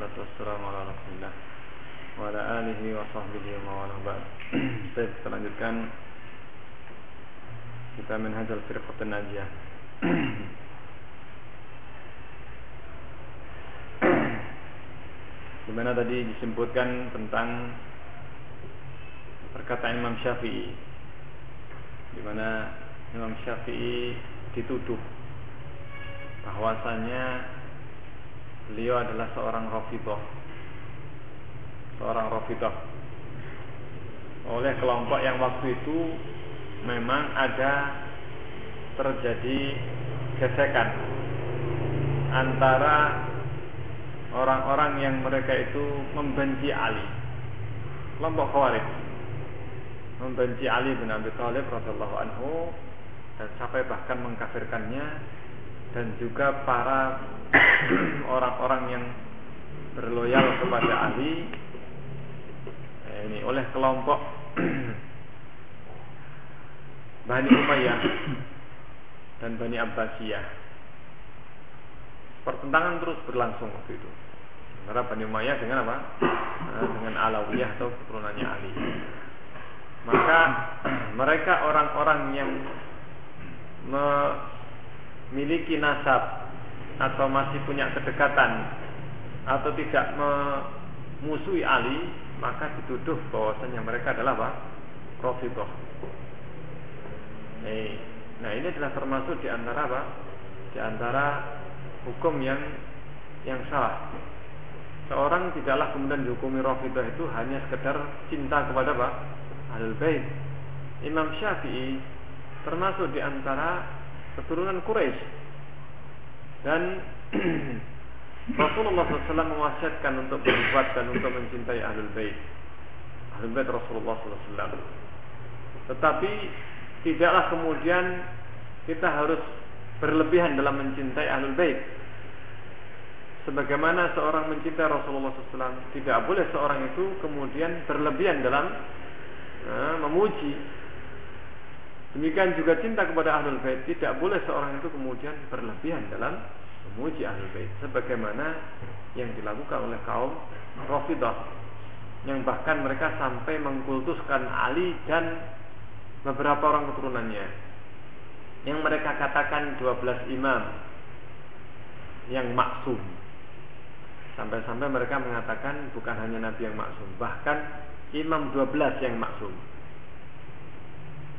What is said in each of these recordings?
Ala Rasulillah wa ala alihi wa sahbihi wa wala ba'd. Baik, kita lanjutkan kita Minhajul Firqatul Najiyah. Di mana tadi disebutkan tentang perkataan Imam Syafi'i di mana Imam Syafi'i dituduh bahwasanya beliau adalah seorang Rafidah seorang Rafidah oleh kelompok yang waktu itu memang ada terjadi gesekan antara orang-orang yang mereka itu membenci Ali. Kelompok Khawarij. Membenci Ali bin Abi Thalib radhiyallahu anhu dan sampai bahkan mengkafirkannya dan juga para orang-orang yang berloyal kepada Ali eh, ini oleh kelompok Bani Umayyah dan Bani Abbasiyah. Pertentangan terus berlangsung waktu itu antara Bani Umayyah dengan apa? Eh, dengan Alawiyah atau keturunannya Ali. Maka mereka orang-orang yang memiliki nasab atau masih punya kedekatan atau tidak memusuhi Ali maka dituduh bahwasanya mereka adalah apa? Rafidah. Nah, ini adalah termasuk di antara apa? Di antara hukum yang yang salah. Seorang tidaklah kemudian dihukumi Rafidah itu hanya sekedar cinta kepada apa? Ahlul Bait. Imam Syafi'i termasuk di antara keturunan Quraisy dan Rasulullah SAW mewasiatkan untuk berbuat dan untuk mencintai ahlul bait, ahlul bait Rasulullah SAW. Tetapi tidaklah kemudian kita harus berlebihan dalam mencintai ahlul bait. Sebagaimana seorang mencintai Rasulullah SAW, tidak boleh seorang itu kemudian berlebihan dalam uh, memuji Demikian juga cinta kepada ahlul bait. Tidak boleh seorang itu kemudian berlebihan dalam memuji ahlul bait. Sebagaimana yang dilakukan oleh kaum Rafidah yang bahkan mereka sampai mengkultuskan Ali dan beberapa orang keturunannya. Yang mereka katakan 12 imam yang maksum. Sampai-sampai mereka mengatakan bukan hanya nabi yang maksum bahkan imam 12 yang maksum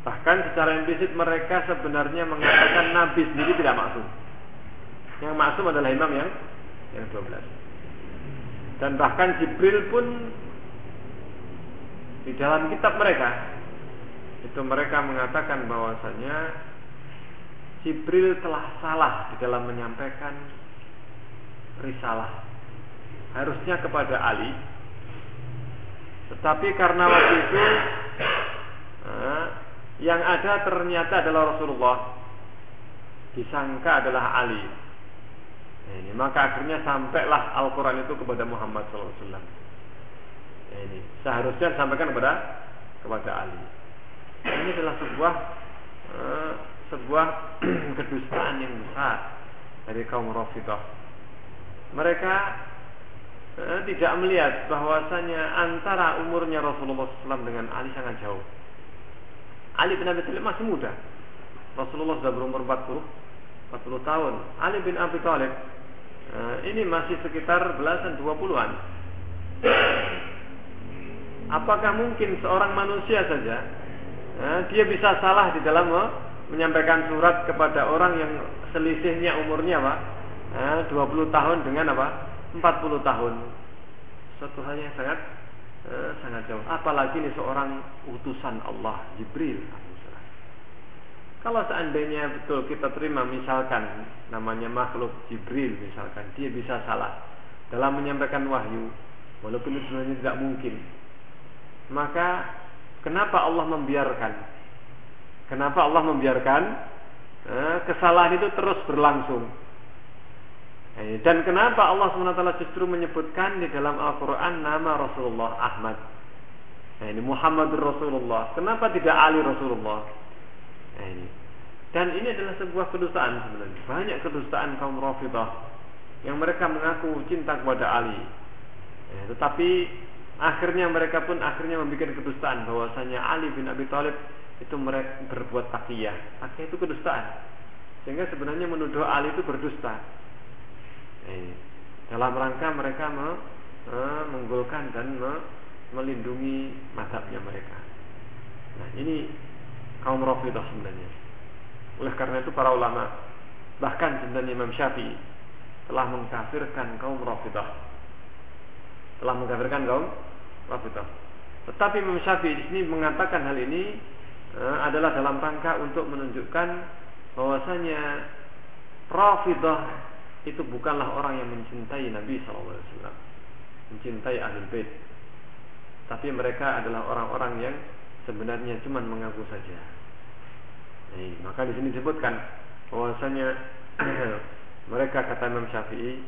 Bahkan secara implisit mereka sebenarnya mengatakan Nabi sendiri tidak maksum. Yang maksum adalah imam yang yang 12. Dan bahkan Jibril pun di dalam kitab mereka itu mereka mengatakan bahwasanya Jibril telah salah di dalam menyampaikan risalah. Harusnya kepada Ali. Tetapi karena waktu itu eh, yang ada ternyata adalah Rasulullah. Disangka adalah Ali. Ini maka akhirnya sampailah Al-Quran itu kepada Muhammad SAW ini seharusnya disampaikan kepada kepada Ali. Ini adalah sebuah uh, sebuah kedustaan yang besar dari kaum Rafidah. Mereka uh, tidak melihat bahwasanya antara umurnya Rasulullah SAW dengan Ali sangat jauh Ali bin Abi Thalib masih muda. Rasulullah sudah berumur 40 40 tahun. Ali bin Abi Thalib uh, ini masih sekitar belasan 20-an. Apakah mungkin seorang manusia saja uh, dia bisa salah di dalam menyampaikan surat kepada orang yang selisihnya umurnya? Uh, 20 tahun dengan apa? 40 tahun. Suatu hal yang sangat eh, sangat jauh. Apalagi ini seorang utusan Allah, Jibril. Kalau seandainya betul kita terima misalkan namanya makhluk Jibril misalkan dia bisa salah dalam menyampaikan wahyu walaupun itu sebenarnya tidak mungkin maka kenapa Allah membiarkan kenapa Allah membiarkan eh, kesalahan itu terus berlangsung dan kenapa Allah SWT justru menyebutkan di dalam Al-Quran nama Rasulullah Ahmad? Nah, ini Muhammad Rasulullah. Kenapa tidak Ali Rasulullah? Nah, ini. Dan ini adalah sebuah kedustaan sebenarnya. Banyak kedustaan kaum Rafidah yang mereka mengaku cinta kepada Ali. Tetapi akhirnya mereka pun akhirnya membuat kedustaan bahwasanya Ali bin Abi Thalib itu mereka berbuat takiyah. Takiyah itu kedustaan. Sehingga sebenarnya menuduh Ali itu berdusta. Eh, dalam rangka mereka me, eh, menggolkan dan me, melindungi madhabnya mereka. Nah ini kaum Rafidah sebenarnya. Oleh karena itu para ulama bahkan sebenarnya Imam Syafi'i telah mengkafirkan kaum Rafidah. Telah mengkafirkan kaum Rafidah. Tetapi Imam Syafi'i di sini mengatakan hal ini eh, adalah dalam rangka untuk menunjukkan bahwasanya Rafidah itu bukanlah orang yang mencintai Nabi SAW, mencintai Ahlul Bait. Tapi mereka adalah orang-orang yang sebenarnya cuma mengaku saja. Nih, maka di sini disebutkan bahwasanya mereka kata Imam Syafi'i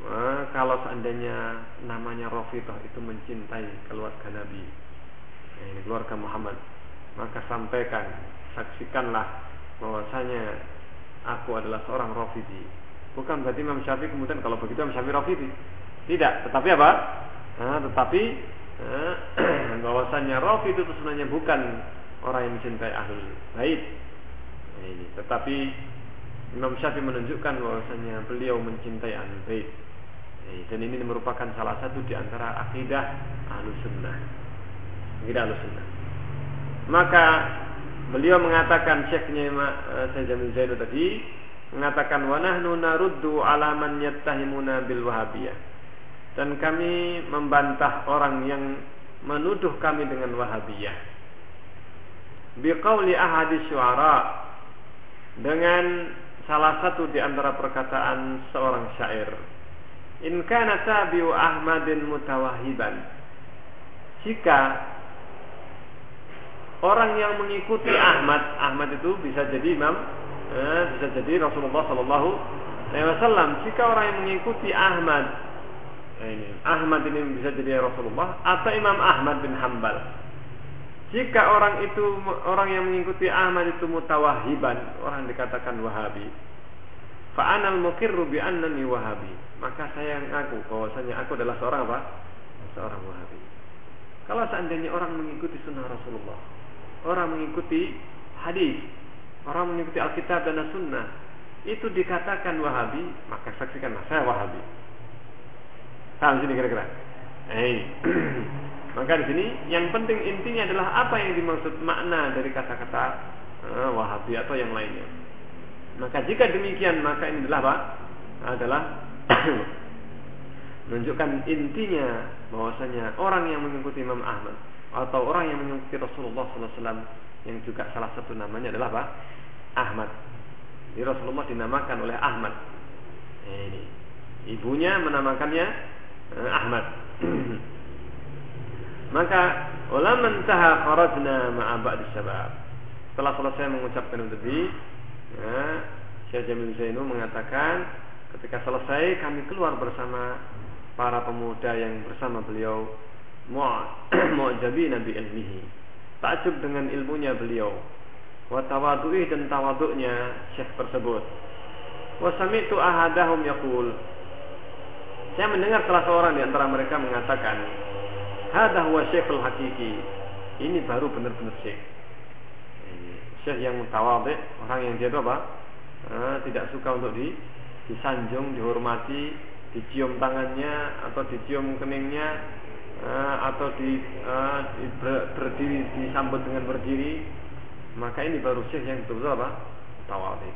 eh, kalau seandainya namanya Rafidah itu mencintai keluarga Nabi, ini keluarga Muhammad, maka sampaikan, saksikanlah bahwasanya aku adalah seorang Rafidi. Bukan berarti Imam Syafi'i kemudian kalau begitu Imam Syafi'i Rafidi. Tidak, tetapi apa? Nah, tetapi Eh, bahwasanya Rafi itu sebenarnya bukan orang yang mencintai ahlul bait. Nah, ini, tetapi Imam Syafi'i menunjukkan bahwasanya beliau mencintai ahlul bait. Nah, dan ini merupakan salah satu di antara akidah ahlus sunnah. Akidah ahlus sunnah. Maka beliau mengatakan Syekhnya uh, Syekh Jamil Zainu tadi mengatakan wa nahnu naruddu ala man yattahimuna bil wahabiyah dan kami membantah orang yang menuduh kami dengan Wahabiyah. Biqauli ahadi syuara dengan salah satu di antara perkataan seorang syair. In kana tabi'u Ahmadin mutawahiban. Jika orang yang mengikuti Ahmad, Ahmad itu bisa jadi imam, eh, bisa jadi Rasulullah Sallallahu Alaihi Wasallam. Jika orang yang mengikuti Ahmad Nah, ini Ahmad ini bisa jadi Rasulullah atau Imam Ahmad bin Hambal. Jika orang itu orang yang mengikuti Ahmad itu mutawahiban, orang dikatakan Wahabi. Fa'anal mukirru bi annani Wahabi. Maka saya ngaku bahwasanya aku adalah seorang apa? Seorang Wahabi. Kalau seandainya orang mengikuti sunnah Rasulullah, orang mengikuti hadis, orang mengikuti Alkitab dan Sunnah, itu dikatakan Wahabi, maka saksikanlah saya Wahabi. Paham sini kira-kira? Eh. Maka di sini yang penting intinya adalah apa yang dimaksud makna dari kata-kata uh, Wahabi atau yang lainnya. Maka jika demikian maka ini adalah apa? Adalah menunjukkan intinya bahwasanya orang yang mengikuti Imam Ahmad atau orang yang mengikuti Rasulullah SAW yang juga salah satu namanya adalah apa? Ahmad. Jadi Rasulullah dinamakan oleh Ahmad. Ini ibunya menamakannya Eh, Ahmad. Maka ulama taha kharajna ma'a ba'd syabab. Setelah selesai mengucapkan tadi, ya, Syekh Jamil Zainu mengatakan ketika selesai kami keluar bersama para pemuda yang bersama beliau mu'jabi nabi ilmihi. Takjub dengan ilmunya beliau. Wa tawadu'i dan tawaduknya Syekh tersebut. Wa sami'tu ahadahum yaqul saya mendengar salah seorang di antara mereka mengatakan, "Hadza huwa syekhul hakiki." Ini baru benar-benar syekh. Syekh yang mutawadhi, orang yang dia itu apa? Eh, tidak suka untuk di, disanjung, dihormati, dicium tangannya atau dicium keningnya eh, atau di, eh, di ber, berdiri disambut dengan berdiri. Maka ini baru syekh yang betul-betul apa? Mutawadhi.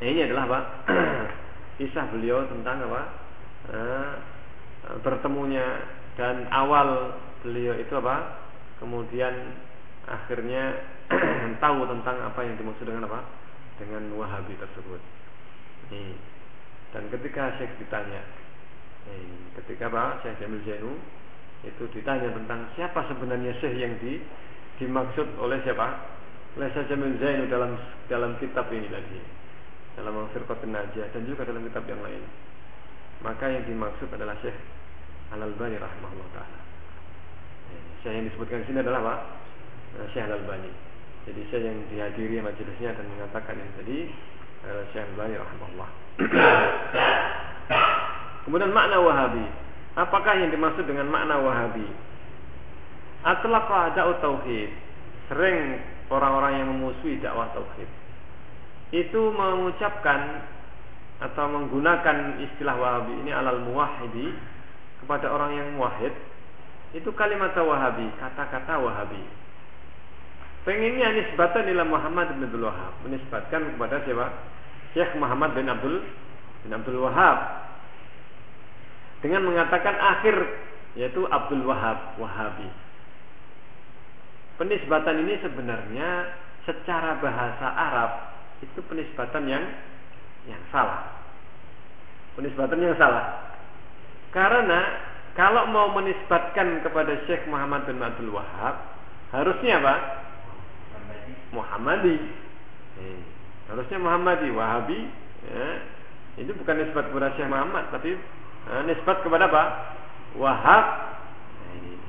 Nah, ini adalah apa? Kisah beliau tentang apa? eh, bertemunya dan awal beliau itu apa kemudian akhirnya tahu tentang apa yang dimaksud dengan apa dengan Wahabi tersebut dan ketika Syekh ditanya nih, ketika apa Syekh Jamil Zainu itu ditanya tentang siapa sebenarnya Syekh yang di, dimaksud oleh siapa oleh Syekh Jamil Zainu dalam dalam kitab ini tadi dalam Firqatul Najah dan juga dalam kitab yang lain maka yang dimaksud adalah Syekh Al-Albani rahimahullah taala. Syekh yang disebutkan di sini adalah apa? Eh, Syekh Al-Albani. Jadi Syekh yang dihadiri majelisnya dan mengatakan yang tadi adalah Syekh Al-Albani rahimahullah. Kemudian makna Wahabi. Apakah yang dimaksud dengan makna Wahabi? Atlaqa da'u tauhid. Sering orang-orang yang memusuhi dakwah tauhid itu mengucapkan atau menggunakan istilah Wahabi ini alal muwahhidi kepada orang yang muwahhid itu kalimat Wahabi, kata-kata Wahabi. Pengennya nisbatan ila Muhammad bin Abdul Wahab, menisbatkan kepada siapa? Syekh Muhammad bin Abdul bin Abdul Wahab dengan mengatakan akhir yaitu Abdul Wahab Wahabi. Penisbatan ini sebenarnya secara bahasa Arab itu penisbatan yang yang salah. Penisbatan yang salah. Karena kalau mau menisbatkan kepada Syekh Muhammad bin Abdul Wahab harusnya apa? Muhammadi. Eh, harusnya Muhammadi, Wahabi. Ya. Itu bukan nisbat kepada Syekh Muhammad, tapi Nah, nisbat kepada apa? Wahab.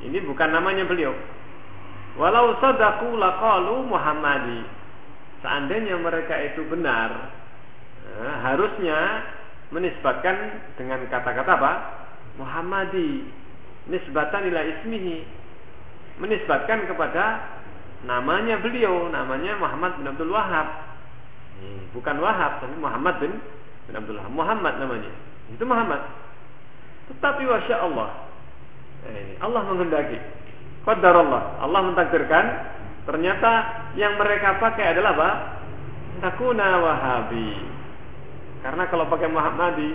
Ini bukan namanya beliau. Walau sadaku laqalu Muhammadi. Seandainya mereka itu benar, nah, harusnya menisbatkan dengan kata-kata apa? Muhammadi. Nisbatan ila ismihi. Menisbatkan kepada namanya beliau, namanya Muhammad bin Abdul Wahab. Bukan Wahab, tapi Muhammad bin, bin Abdul. Muhammad namanya. Itu Muhammad. Tetapi wasya Allah. Eh, Allah menghendaki. Qadar Allah. Allah mentakdirkan. Ternyata yang mereka pakai adalah apa? Takuna wahabi. Karena kalau pakai Muhammadi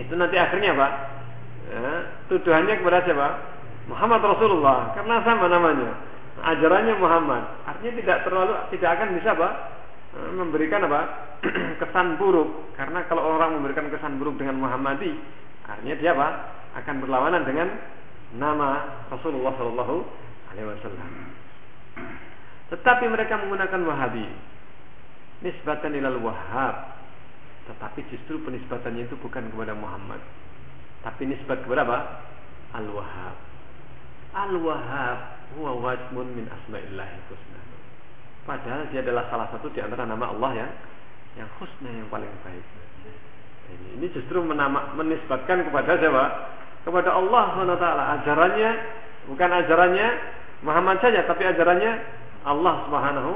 itu nanti akhirnya apa? Ya, tuduhannya kepada siapa? Muhammad Rasulullah. Karena sama namanya. Ajarannya Muhammad. Artinya tidak terlalu tidak akan bisa apa? Eh, memberikan apa? kesan buruk. Karena kalau orang memberikan kesan buruk dengan Muhammadi, Artinya dia apa? Akan berlawanan dengan nama Rasulullah Shallallahu Alaihi Wasallam. Tetapi mereka menggunakan Wahabi, nisbatan ilal Wahab. Tetapi justru penisbatannya itu bukan kepada Muhammad, tapi nisbat kepada apa? Al Wahab. Al Wahab huwa wajmun min asma'illahi husna. Padahal dia adalah salah satu di antara nama Allah yang yang husna yang paling baik. Ini justru menama, menisbatkan kepada siapa? Kepada Allah SWT. Ajarannya bukan ajarannya Muhammad saja, tapi ajarannya Allah Subhanahu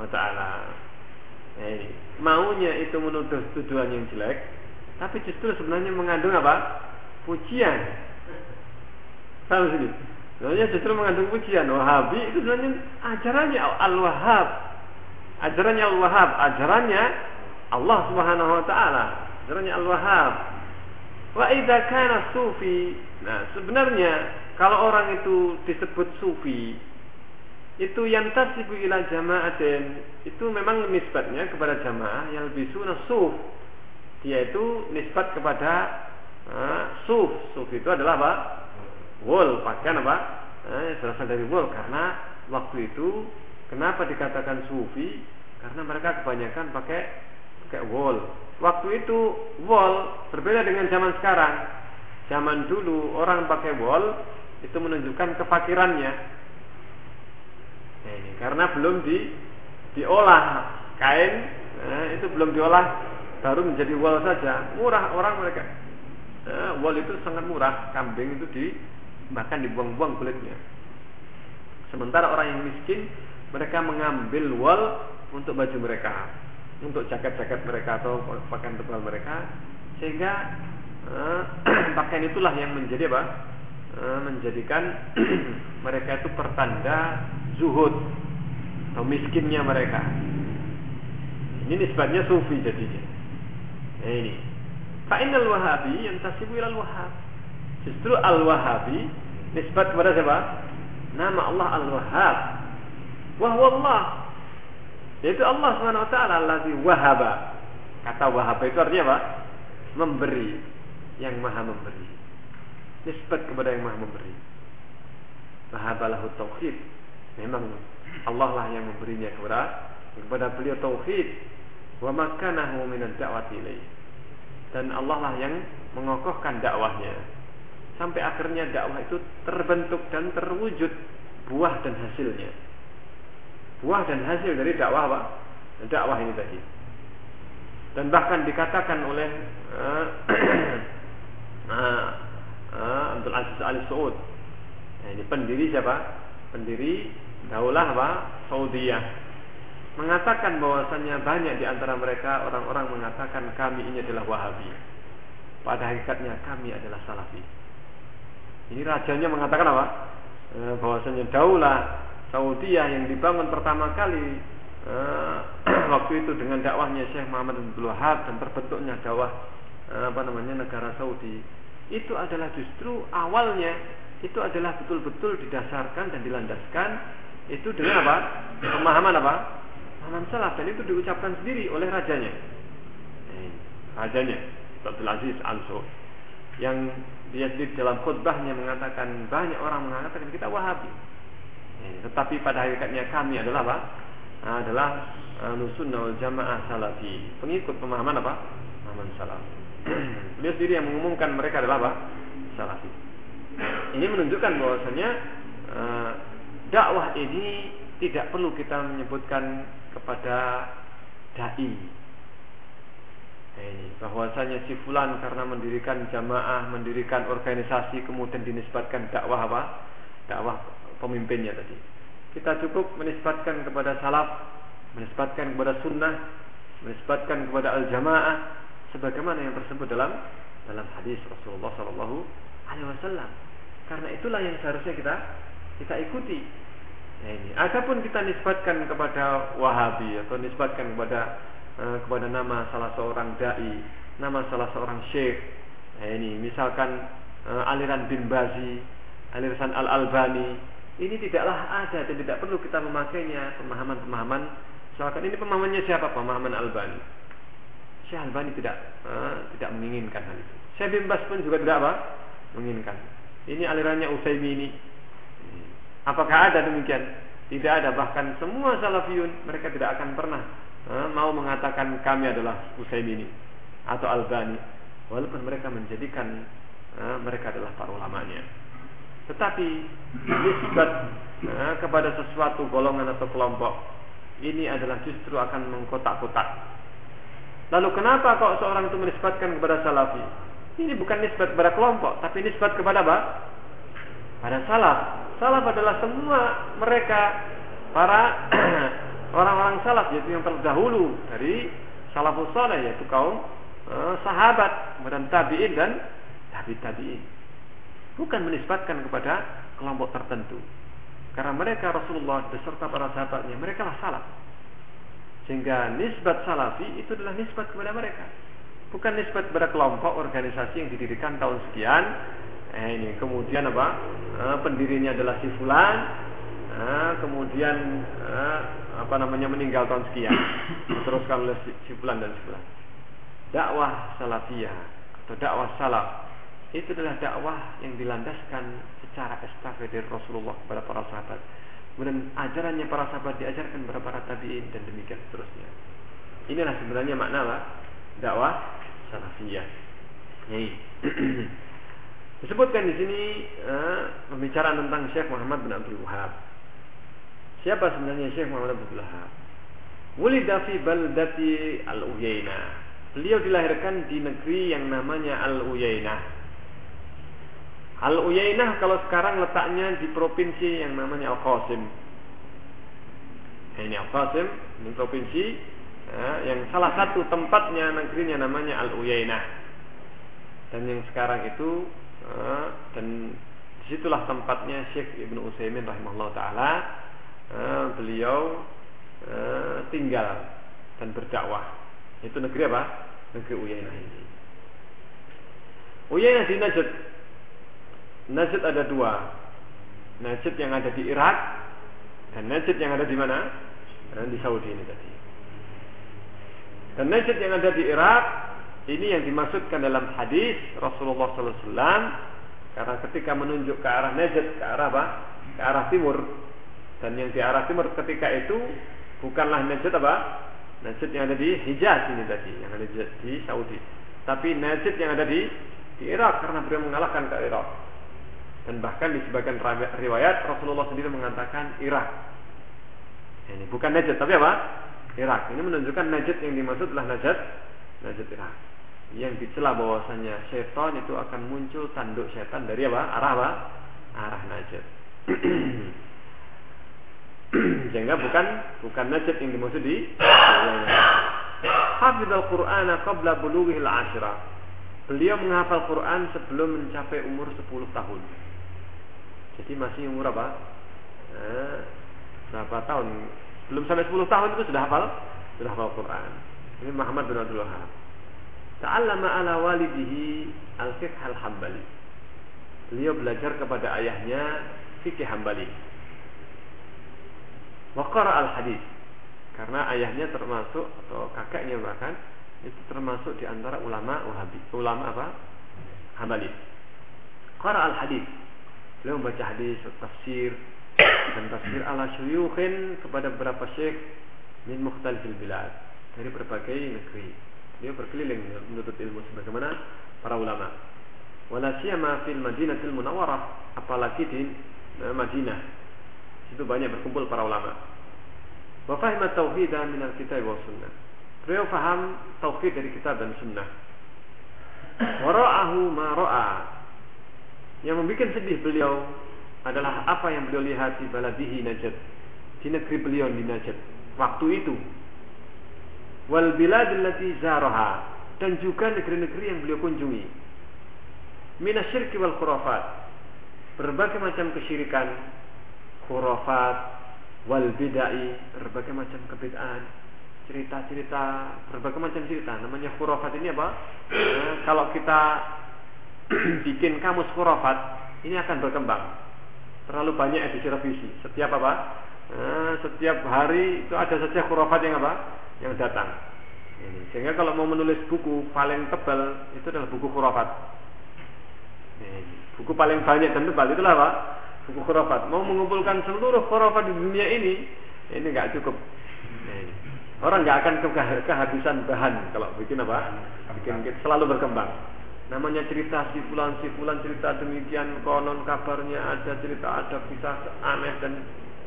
wa taala. Eh, maunya itu menuduh tuduhan yang jelek, tapi justru sebenarnya mengandung apa? Pujian. Tahu sini. Sebenarnya justru mengandung pujian. Wahabi itu sebenarnya ajarannya Al-Wahhab. Ajarannya Al-Wahhab, ajarannya Allah Subhanahu wa taala. Sebenarnya Al-Wahhab. Wa idza kana sufi. Nah, sebenarnya kalau orang itu disebut sufi, itu yang tasibu ila jama'atin. Itu memang nisbatnya kepada jamaah yang lebih sunnah suf. Dia itu nisbat kepada uh, suf. Suf itu adalah apa? Wol pakaian apa? Uh, berasal dari wol karena waktu itu kenapa dikatakan sufi? Karena mereka kebanyakan pakai pakai wol Waktu itu wall berbeda dengan zaman sekarang. Zaman dulu orang pakai wall itu menunjukkan kefakirannya. Nah, karena belum di diolah kain, nah, itu belum diolah baru menjadi wall saja. Murah orang mereka. Nah, wall itu sangat murah. Kambing itu di bahkan dibuang-buang kulitnya. Sementara orang yang miskin mereka mengambil wall untuk baju mereka untuk jaket-jaket mereka atau pakaian tebal mereka. Sehingga uh, pakaian itulah yang menjadi apa? Uh, menjadikan mereka itu pertanda zuhud atau miskinnya mereka. Ini nisbatnya sufi jadinya. Nah, ini. Fa'inal wahabi yang tasibu ilal wahab Justru al-wahabi Nisbat kepada siapa? Nama Allah al-wahab Wahwallah yaitu Allah Subhanahu wa taala allazi wahaba. Kata wahaba itu artinya apa? Memberi. Yang Maha memberi. Nisbat kepada yang Maha memberi. Wahabalahu tauhid. Memang Allah lah yang memberinya kepada kepada beliau tauhid. Wa makanahu minad da'wati ilaih. Dan Allah lah yang mengokohkan dakwahnya. Sampai akhirnya dakwah itu terbentuk dan terwujud buah dan hasilnya buah dan hasil dari dakwah apa? Dakwah ini tadi. Dan bahkan dikatakan oleh uh, Aziz Al Saud. Ini pendiri siapa? Pendiri Daulah apa? Saudiyah. Mengatakan bahwasanya banyak di antara mereka orang-orang mengatakan kami ini adalah Wahabi. Pada hakikatnya kami adalah Salafi. Ini rajanya mengatakan apa? Bahwasanya Daulah Saudiyah yang dibangun pertama kali eh, waktu itu dengan dakwahnya Syekh Muhammad bin Abdul dan terbentuknya dakwah eh, apa namanya negara Saudi. Itu adalah justru awalnya itu adalah betul-betul didasarkan dan dilandaskan itu dengan apa? Pemahaman apa? Pemahaman salaf dan itu diucapkan sendiri oleh rajanya. Eh, rajanya Abdul Aziz Al yang dia sendiri dalam khutbahnya mengatakan banyak orang mengatakan kita Wahabi tetapi pada hakikatnya kami adalah apa adalah Ahlussunnah wal Jamaah Salafi, pengikut pemahaman apa? Pemahaman salaf. Beliau sendiri yang mengumumkan mereka adalah apa? Salafi. Ini menunjukkan bahwasanya uh, dakwah ini tidak perlu kita menyebutkan kepada dai. Ini bahwasanya si fulan karena mendirikan jamaah, mendirikan organisasi kemudian dinisbatkan dakwah apa? Dakwah pemimpinnya tadi. Kita cukup menisbatkan kepada salaf, menisbatkan kepada sunnah, menisbatkan kepada al-jamaah sebagaimana yang tersebut dalam dalam hadis Rasulullah Shallallahu Alaihi Wasallam. Karena itulah yang seharusnya kita kita ikuti. Nah ini. Adapun kita nisbatkan kepada Wahabi atau nisbatkan kepada uh, kepada nama salah seorang dai, nama salah seorang syekh. Nah ini, misalkan uh, aliran bin Bazi, aliran Al Albani, ini tidaklah ada dan tidak perlu kita memakainya pemahaman-pemahaman. Misalkan ini pemahamannya siapa? Pemahaman Albani. Syekh Albani tidak uh, tidak menginginkan hal itu. Syekh bin Bas pun juga tidak apa? Menginginkan. Ini alirannya Utsaimin ini. Apakah ada demikian? Tidak ada. Bahkan semua salafiyun mereka tidak akan pernah uh, mau mengatakan kami adalah Utsaimin atau Albani, walaupun mereka menjadikan uh, mereka adalah para ulamanya. Tetapi nisbat uh, kepada sesuatu golongan atau kelompok ini adalah justru akan mengkotak-kotak. Lalu kenapa kok seorang itu menisbatkan kepada salafi? Ini bukan nisbat kepada kelompok, tapi nisbat kepada apa? Pada salaf. Salaf adalah semua mereka para orang-orang salaf yaitu yang terdahulu dari salafus saleh yaitu kaum eh, sahabat, kemudian tabi'in dan tabi tabi'in. Bukan menisbatkan kepada kelompok tertentu. Karena mereka Rasulullah beserta para sahabatnya, mereka lah salaf. Sehingga nisbat salafi itu adalah nisbat kepada mereka. Bukan nisbat kepada kelompok organisasi yang didirikan tahun sekian. Eh, ini kemudian apa? Eh, pendirinya adalah si fulan. Eh, kemudian eh, apa namanya meninggal tahun sekian. Diteruskan oleh si fulan dan si fulan. Dakwah salafiyah atau dakwah salaf itu adalah dakwah yang dilandaskan secara estafet dari Rasulullah kepada para sahabat kemudian ajarannya para sahabat diajarkan kepada para tabiin dan demikian seterusnya inilah sebenarnya makna apa? dakwah salafiyah. Ini disebutkan di sini uh, pembicaraan tentang Syekh Muhammad bin Abdul Wahab. Siapa sebenarnya Syekh Muhammad bin Abdul Wahab? Wulida fi baldati Al-Uyainah. Beliau dilahirkan di negeri yang namanya Al-Uyainah. Al-Uyainah kalau sekarang letaknya di provinsi yang namanya Al-Qasim. Ini Al-Qasim, ini provinsi ya, yang salah satu tempatnya negerinya namanya Al Uyainah. Dan yang sekarang itu ya, dan di situlah tempatnya Syekh Ibnu Utsaimin rahimahullah taala ya, beliau ya, tinggal dan berdakwah. Itu negeri apa? Negeri Uyainah ini. Uyainah di Najd Najd ada dua Najd yang ada di Irak dan Najd yang ada di mana di Saudi ini tadi dan Najd yang ada di Irak ini yang dimaksudkan dalam hadis Rasulullah SAW karena ketika menunjuk ke arah Najd ke arah apa? Ke arah timur dan yang di arah timur ketika itu bukanlah Najd apa? Najd yang ada di Hijaz ini tadi yang ada di Saudi. Tapi Najd yang ada di di Irak karena beliau mengalahkan ke Irak. Dan bahkan di sebagian riwayat Rasulullah sendiri mengatakan Irak. Ini bukan Najd tapi apa? Irak. Ini menunjukkan Najd yang dimaksud adalah Najd Najd Irak. yang dicela bahwasanya setan itu akan muncul tanduk setan dari apa? Arah apa? Arah Najd. Sehingga bukan bukan Najd yang dimaksud di Hafidhal Qur'ana qabla bulughil ashra. Beliau menghafal Quran sebelum mencapai umur 10 tahun. Jadi masih umur apa? Eh, berapa tahun? Belum sampai 10 tahun itu sudah hafal sudah hafal Quran. Ini Muhammad bin Abdul Wahab. Ta'allama ala walidihi al-fiqh al-hambali. Beliau belajar kepada ayahnya fikih hambali. Waqara al-hadis. Karena ayahnya termasuk atau kakaknya bahkan itu termasuk di antara ulama Wahabi. Ulama apa? Hambali. Qara al-hadis. Beliau membaca hadis, tafsir dan tafsir ala syuyukhin kepada beberapa syekh min mukhtalifil bilad dari berbagai negeri. Dia berkeliling menuntut ilmu sebagaimana para ulama. Wala siyama fil Madinatil Munawwarah, apalagi di eh, Madinah. Itu banyak berkumpul para ulama. Wa fahima tauhid min al-kitab wa sunnah. Beliau faham tauhid dari kitab dan sunnah. Wa ra'ahu ma ra'a. Yang membuat sedih beliau adalah apa yang beliau lihat di baladihi Najd. Di negeri beliau di Najd. Waktu itu wal bilad allati zaraha dan juga negeri-negeri yang beliau kunjungi. Minasyirki wal khurafat. Berbagai macam kesyirikan, khurafat, wal bidai, berbagai macam kebid'ahan, cerita-cerita, berbagai macam cerita. Namanya khurafat ini apa? Nah, kalau kita bikin kamus khurafat, ini akan berkembang. Terlalu banyak edisi revisi. Setiap apa? Nah, setiap hari itu ada saja khurafat yang apa? yang datang. Ini. Sehingga kalau mau menulis buku paling tebal itu adalah buku khurafat. Ini. Buku paling banyak dan tebal itulah apa? Buku khurafat. Mau mengumpulkan seluruh khurafat di dunia ini, ini nggak cukup. Orang nggak akan kehabisan bahan kalau bikin apa? Bikin selalu berkembang. Namanya cerita si fulan si fulan cerita demikian konon kabarnya ada cerita ada kisah aneh dan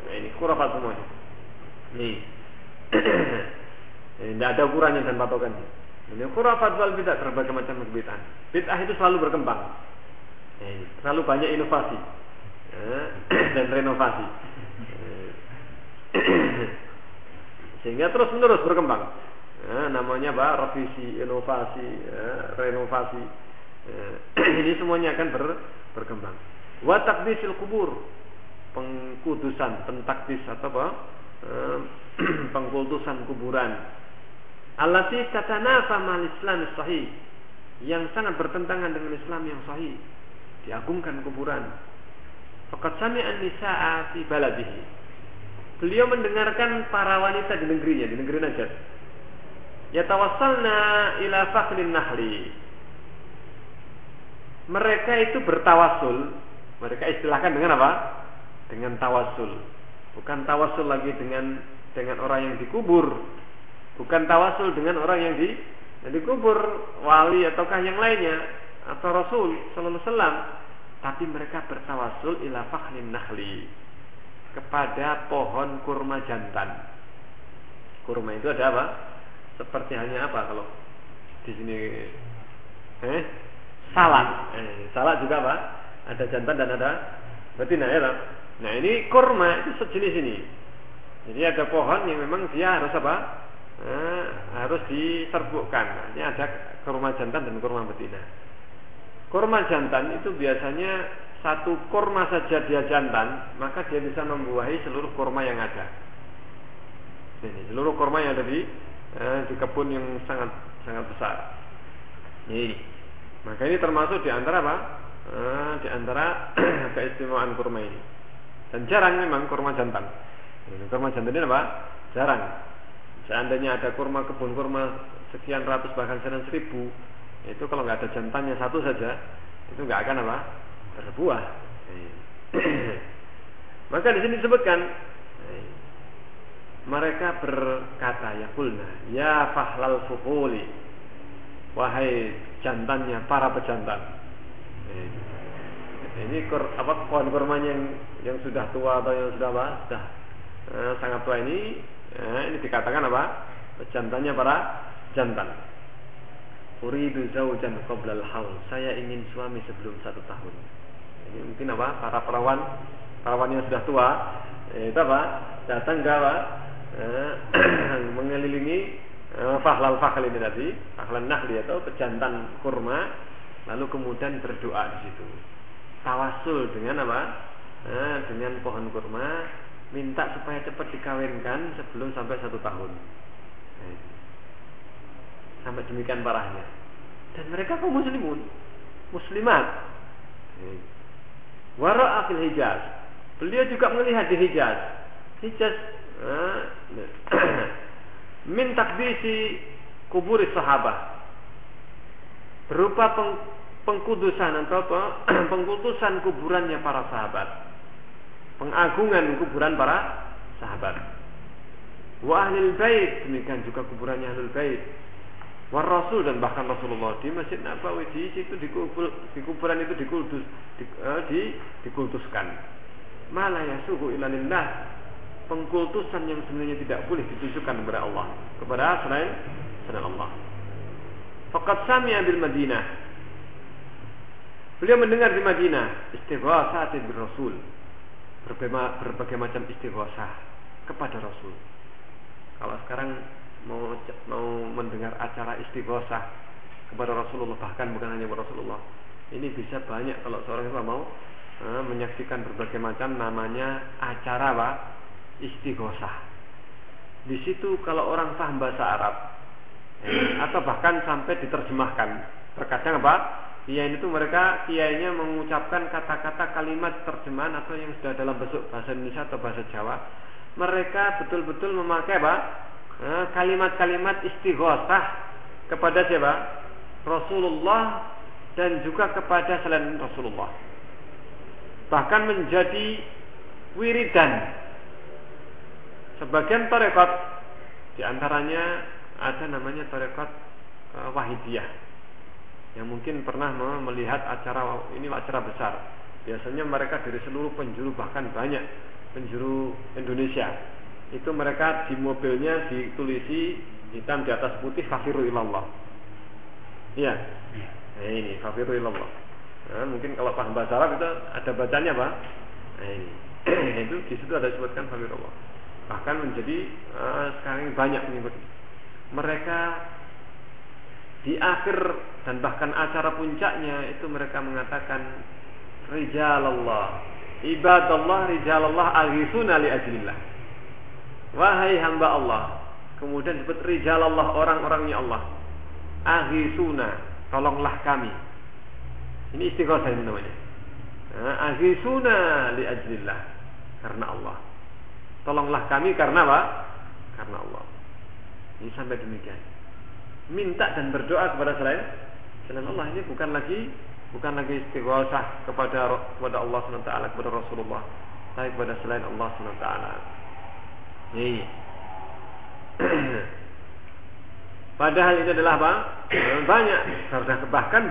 nah ini khurafat semuanya. Nih. Tidak eh, ada ukurannya dan patokannya. Ini khurafat wal bid'ah berbagai macam kebid'ahan. Bid'ah itu selalu berkembang. Eh, selalu banyak inovasi eh, dan renovasi. Sehingga terus menerus berkembang. namanya apa? Revisi, inovasi, renovasi. ini semuanya akan ber, berkembang. Wa takdisil kubur, pengkudusan, pentakdis atau apa? pengkultusan kuburan. Allati tatanafa mal Islam sahih. Yang sangat bertentangan dengan Islam yang sahih. Diagungkan kuburan. Faqad sami'a nisaa fi baladihi. Beliau mendengarkan para wanita di negerinya di negeri Najd yatawassalna ila fakhlin nahli mereka itu bertawasul. Mereka istilahkan dengan apa? Dengan tawasul. Bukan tawasul lagi dengan dengan orang yang dikubur. Bukan tawasul dengan orang yang di yang dikubur wali ataukah yang lainnya atau Rasul sallallahu alaihi tapi mereka bertawasul ila fakhlin nahli kepada pohon kurma jantan. Kurma itu ada apa? Seperti hanya apa kalau di sini? Eh salad. Eh, salad juga apa? Ada jantan dan ada betina ya Nah ini kurma itu sejenis ini. Jadi ada pohon yang memang dia harus apa? eh, harus diserbukkan. Ini ada kurma jantan dan kurma betina. Kurma jantan itu biasanya satu kurma saja dia jantan, maka dia bisa membuahi seluruh kurma yang ada. Ini seluruh kurma yang ada di eh, di kebun yang sangat sangat besar. Ini, maka ini termasuk di antara apa? Eh, di antara keistimewaan kurma ini. Dan jarang memang kurma jantan. Kurma jantan ini apa? Jarang. Seandainya ada kurma kebun kurma sekian ratus bahkan sekian seribu, itu kalau nggak ada jantannya satu saja, itu nggak akan apa berbuah. Maka di sini disebutkan mereka berkata ya kulna ya fahlal fuhuli wahai jantannya para pejantan ini kur, apa pohon kurmanya yang yang sudah tua atau yang sudah apa sudah eh, sangat tua ini Ya, ini dikatakan apa? Jantannya para jantan. uridu zaujan qabla al-haul. Saya ingin suami sebelum satu tahun. Ini mungkin apa? Para perawan, perawan yang sudah tua, eh, itu apa? Datang apa? Eh, mengelilingi eh, fahlal fahl ini tadi, fahlal nahli atau pejantan kurma, lalu kemudian berdoa di situ. Tawasul dengan apa? Eh, dengan pohon kurma, minta supaya cepat dikawinkan sebelum sampai satu tahun. Eh, sampai demikian parahnya dan mereka kaum muslimun muslimat wara akil Hijaz beliau juga melihat di Hijaz Hijaz uh, min takdisi kubur sahabat berupa peng, pengkudusan atau apa pengkudusan kuburannya para sahabat. Pengagungan kuburan para sahabat. Wa ahlul bait demikian juga kuburannya ahlul bait. War Rasul dan bahkan Rasulullah di Masjid Nabawi di situ di, kubur, di kuburan itu dikultus di, uh, di dikultuskan malah ya suhu ilalillah pengkultusan yang sebenarnya tidak boleh ditujukan kepada Allah. Kepada selain selain Allah. Fakat sami ambil Madinah. Beliau mendengar di Madinah istighosah bil Rasul. Berbagai, berbagai macam istighosah kepada Rasul. Kalau sekarang mau mau mendengar acara istighosah kepada Rasulullah bahkan bukan hanya kepada Rasulullah. Ini bisa banyak kalau seorang itu mau eh, menyaksikan berbagai macam namanya acara apa istighosah di situ kalau orang paham bahasa Arab eh, atau bahkan sampai diterjemahkan terkadang apa kiai itu mereka kiainya mengucapkan kata-kata kalimat terjemahan atau yang sudah dalam bentuk bahasa Indonesia atau bahasa Jawa mereka betul-betul memakai apa Eh, kalimat-kalimat istighosah kepada siapa? Rasulullah dan juga kepada selain Rasulullah. Bahkan menjadi wiridan. Sebagian tarekat di antaranya ada namanya tarekat uh, Wahidiyah yang mungkin pernah melihat acara ini acara besar. Biasanya mereka dari seluruh penjuru bahkan banyak penjuru Indonesia itu mereka di mobilnya ditulisi hitam di atas putih fafiru ilallah. Iya. Nah, ini fafiru ilallah. Nah, mungkin kalau paham bahasa Arab itu ada bacanya pak. Nah, ini itu di situ ada disebutkan fafiru Allah. Bahkan menjadi uh, sekarang banyak mengikut mereka di akhir dan bahkan acara puncaknya itu mereka mengatakan rijalallah ibadallah rijalallah aghisuna li ajlillah. Wahai hamba Allah Kemudian disebut rijal Allah Orang-orangnya Allah. Ahisuna Tolonglah kami. Ini istighosah ini namanya. Ahisuna li ajlillah Karena Allah Tolonglah kami karena apa? Karena Allah Ini sampai demikian Minta dan berdoa kepada selain Selain Allah ini bukan lagi Bukan lagi istighosah kepada kepada Allah SWT Kepada Rasulullah Tapi kepada selain Allah SWT Iya. Padahal itu adalah apa? Banyak. Bahkan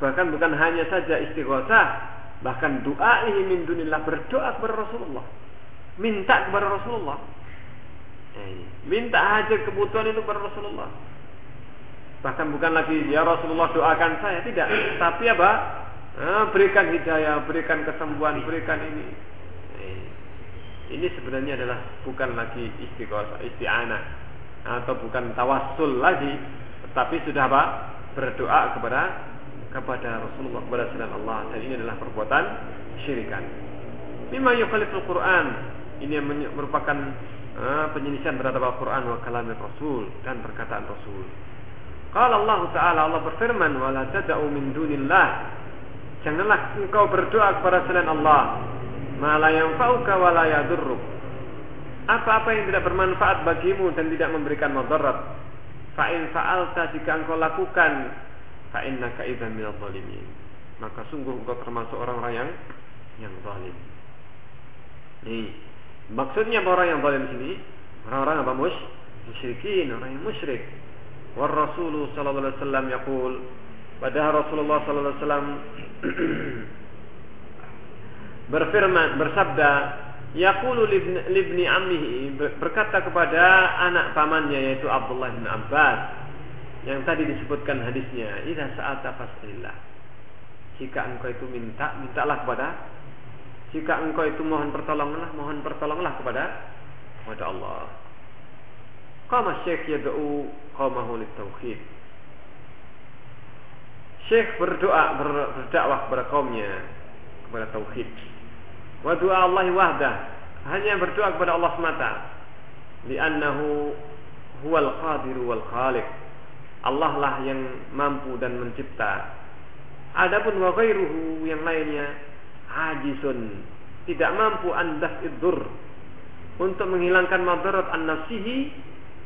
bahkan bukan hanya saja istighosah, bahkan doa ini min dunillah berdoa kepada Rasulullah. Minta kepada Rasulullah. Iya. Minta hajat kebutuhan itu kepada Rasulullah. Bahkan bukan lagi ya Rasulullah doakan saya, tidak. Tapi apa? Eh, berikan hidayah, berikan kesembuhan, berikan ini. Ini sebenarnya adalah bukan lagi istighosah, isti'anah atau bukan tawassul lagi, tetapi sudah apa? Berdoa kepada kepada Rasulullah kepada selain Allah dan ini adalah perbuatan syirikan. Mimma yukhaliful Quran ini merupakan uh, penyelisihan terhadap Al-Quran wa kalamir Rasul dan perkataan Rasul. Kalau Allah Ta'ala Allah berfirman wala tad'u min dunillah Janganlah engkau berdoa kepada selain Allah Mala yang fauka wala yadurruk. Apa-apa yang tidak bermanfaat bagimu dan tidak memberikan madarat. Fa'in fa'alta jika engkau lakukan fa'innaka idzan minadh dhalimin. Maka sungguh engkau termasuk orang-orang yang yang zalim. Nih, maksudnya orang yang zalim sini orang-orang apa mus? Musyrikin, orang yang musyrik. War Rasul sallallahu alaihi wasallam yaqul padahal Rasulullah sallallahu alaihi wasallam berfirman bersabda yaqulu libni ammihi berkata kepada anak pamannya yaitu Abdullah bin Abbas yang tadi disebutkan hadisnya, "Idza sa'alta fas'alillah." Jika engkau itu minta, mintalah kepada jika engkau itu mohon pertolonganlah, mohon pertolonganlah kepada kepada Allah. Qama Syekh yad'u qaumahu litauhid. Syekh berdoa ber, berdakwah kepada kaumnya kepada tauhid. Wa doa Allah wahdah, hanya berdoa kepada Allah semata. Li'annahu huwal qadiru wal khaliq Allah lah yang mampu dan mencipta. Adapun wa ghairuhu yang lainnya hajisun, tidak mampu andas idur untuk menghilangkan madarat an nafsihi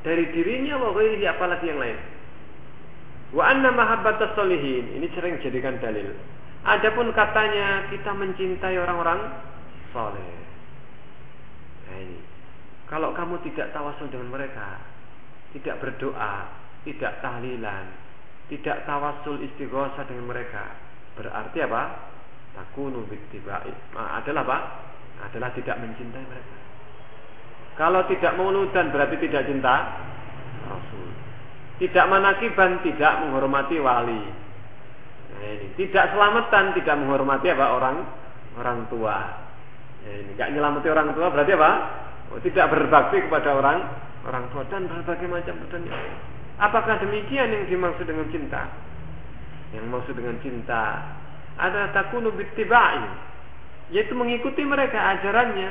dari dirinya wa ghairihi apalagi yang lain. Wa anna mahabbatas solihin ini sering jadikan dalil. Adapun katanya kita mencintai orang-orang soleh. Nah ini. Kalau kamu tidak tawasul dengan mereka, tidak berdoa, tidak tahlilan, tidak tawasul istighosa dengan mereka. Berarti apa? Takunu bittiba'i. Adalah apa? Adalah tidak mencintai mereka. Kalau tidak maunudan berarti tidak cinta Rasul. Tidak manakiban, tidak menghormati wali. Nah, ini. Tidak selamatan, tidak menghormati apa orang orang tua. Nah, ini nggak nyelamati orang tua berarti apa? Oh, tidak berbakti kepada orang orang tua dan berbagai macam pertanyaan. Apakah demikian yang dimaksud dengan cinta? Yang maksud dengan cinta adalah takunu bittiba'i, yaitu mengikuti mereka ajarannya.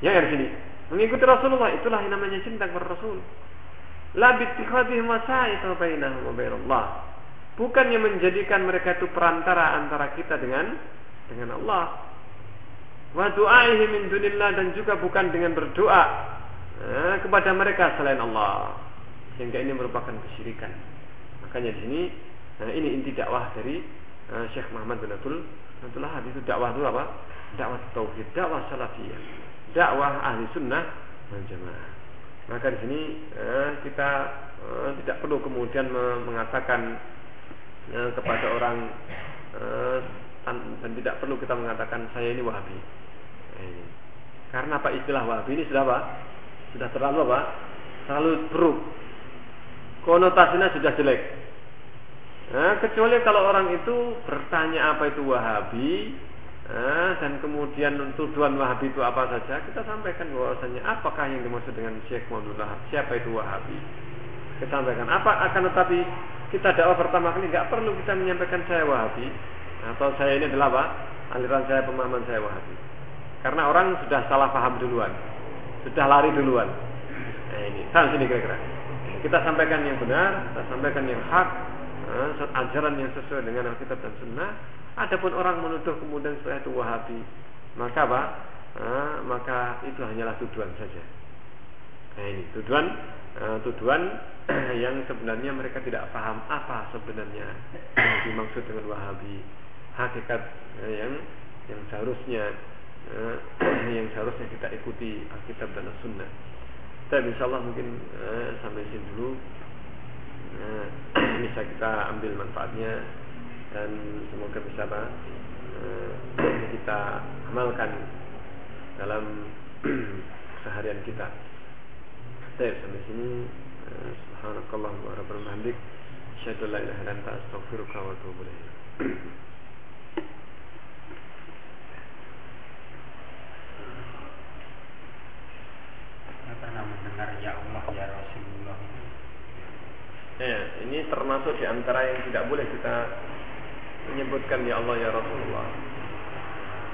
Ya di sini, mengikuti Rasulullah itulah yang namanya cinta kepada Rasul. La bittikhadihim wasa'id bainahum wa bainallah. Yang menjadikan mereka itu perantara antara kita dengan dengan Allah. Wa du'aihi min dunillah dan juga bukan dengan berdoa eh, kepada mereka selain Allah sehingga ini merupakan kesyirikan. Makanya di sini nah ini inti dakwah dari uh, Syekh Muhammad bin Abdul Abdullah itu dakwah itu apa? Dakwah tauhid, dakwah salafiyah, dakwah ahli sunnah dan jamaah. Maka di sini uh, kita uh, tidak perlu kemudian mengatakan uh, kepada orang uh, dan tidak perlu kita mengatakan saya ini Wahabi. Ini. Karena apa istilah Wahabi ini sudah apa? Sudah terlalu apa? Terlalu buruk konotasinya sudah jelek. Nah, kecuali kalau orang itu bertanya apa itu Wahabi, nah, dan kemudian tuduhan Wahabi itu apa saja, kita sampaikan bahwasanya apakah yang dimaksud dengan Syekh Muhammad Wahab, siapa itu Wahabi. Kita sampaikan apa akan tetapi kita dakwah pertama kali nggak perlu kita menyampaikan saya Wahabi atau saya ini adalah apa aliran saya pemahaman saya Wahabi. Karena orang sudah salah paham duluan, sudah lari duluan. Nah ini, sini kira-kira kita sampaikan yang benar, kita sampaikan yang hak, ajaran yang sesuai dengan Alkitab dan Sunnah. Adapun orang menuduh kemudian saya itu Wahabi, maka apa? Eh, maka itu hanyalah tuduhan saja. Nah ini tuduhan, eh, tuduhan yang sebenarnya mereka tidak paham apa sebenarnya yang dimaksud dengan Wahabi. Hakikat yang yang seharusnya yang seharusnya kita ikuti Alkitab dan Sunnah. Tapi insya Allah mungkin eh, sampai sini dulu eh, bisa kita ambil manfaatnya dan semoga bisa apa, eh, kita amalkan dalam seharian kita. Saya sampai sini eh, Subhanakallah wa rabbal hamdik Asyhadu la ilaha anta astaghfiruka wa atubu ilaik. pernah mendengar ya Allah ya Rasulullah Ya, ini antara yang tidak boleh kita menyebutkan ya Allah ya Rasulullah.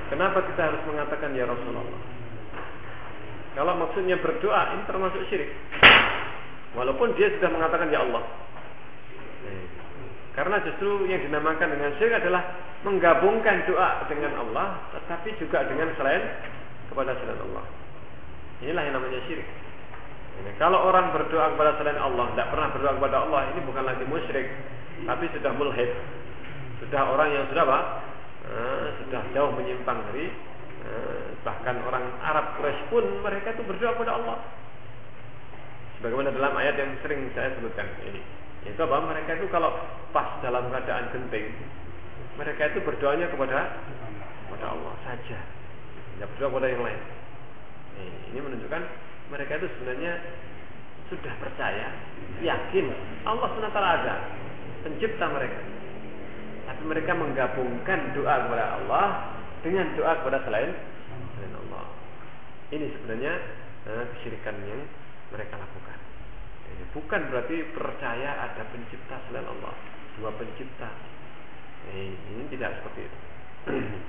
Kenapa kita harus mengatakan ya Rasulullah? Kalau maksudnya berdoa ini termasuk syirik. Walaupun dia sudah mengatakan ya Allah. Karena justru yang dinamakan dengan syirik adalah menggabungkan doa dengan Allah, tetapi juga dengan selain kepada selain Allah. Inilah yang namanya syirik. Ini, kalau orang berdoa kepada selain Allah, tidak pernah berdoa kepada Allah, ini bukan lagi musyrik, tapi sudah mulhid. Sudah orang yang sudah apa? Eh, sudah jauh menyimpang dari eh, bahkan orang Arab Quraisy pun mereka itu berdoa kepada Allah. Sebagaimana dalam ayat yang sering saya sebutkan ini. Itu apa? Mereka itu kalau pas dalam keadaan genting, mereka itu berdoanya kepada kepada Allah saja. Tidak berdoa kepada yang lain. Ini menunjukkan mereka itu sebenarnya sudah percaya, yakin Allah SWT ada pencipta mereka. Tapi mereka menggabungkan doa kepada Allah dengan doa kepada selain selain Allah. Ini sebenarnya eh, kesyirikan yang mereka lakukan. Jadi bukan berarti percaya ada pencipta selain Allah, dua pencipta. Eh, ini tidak seperti itu.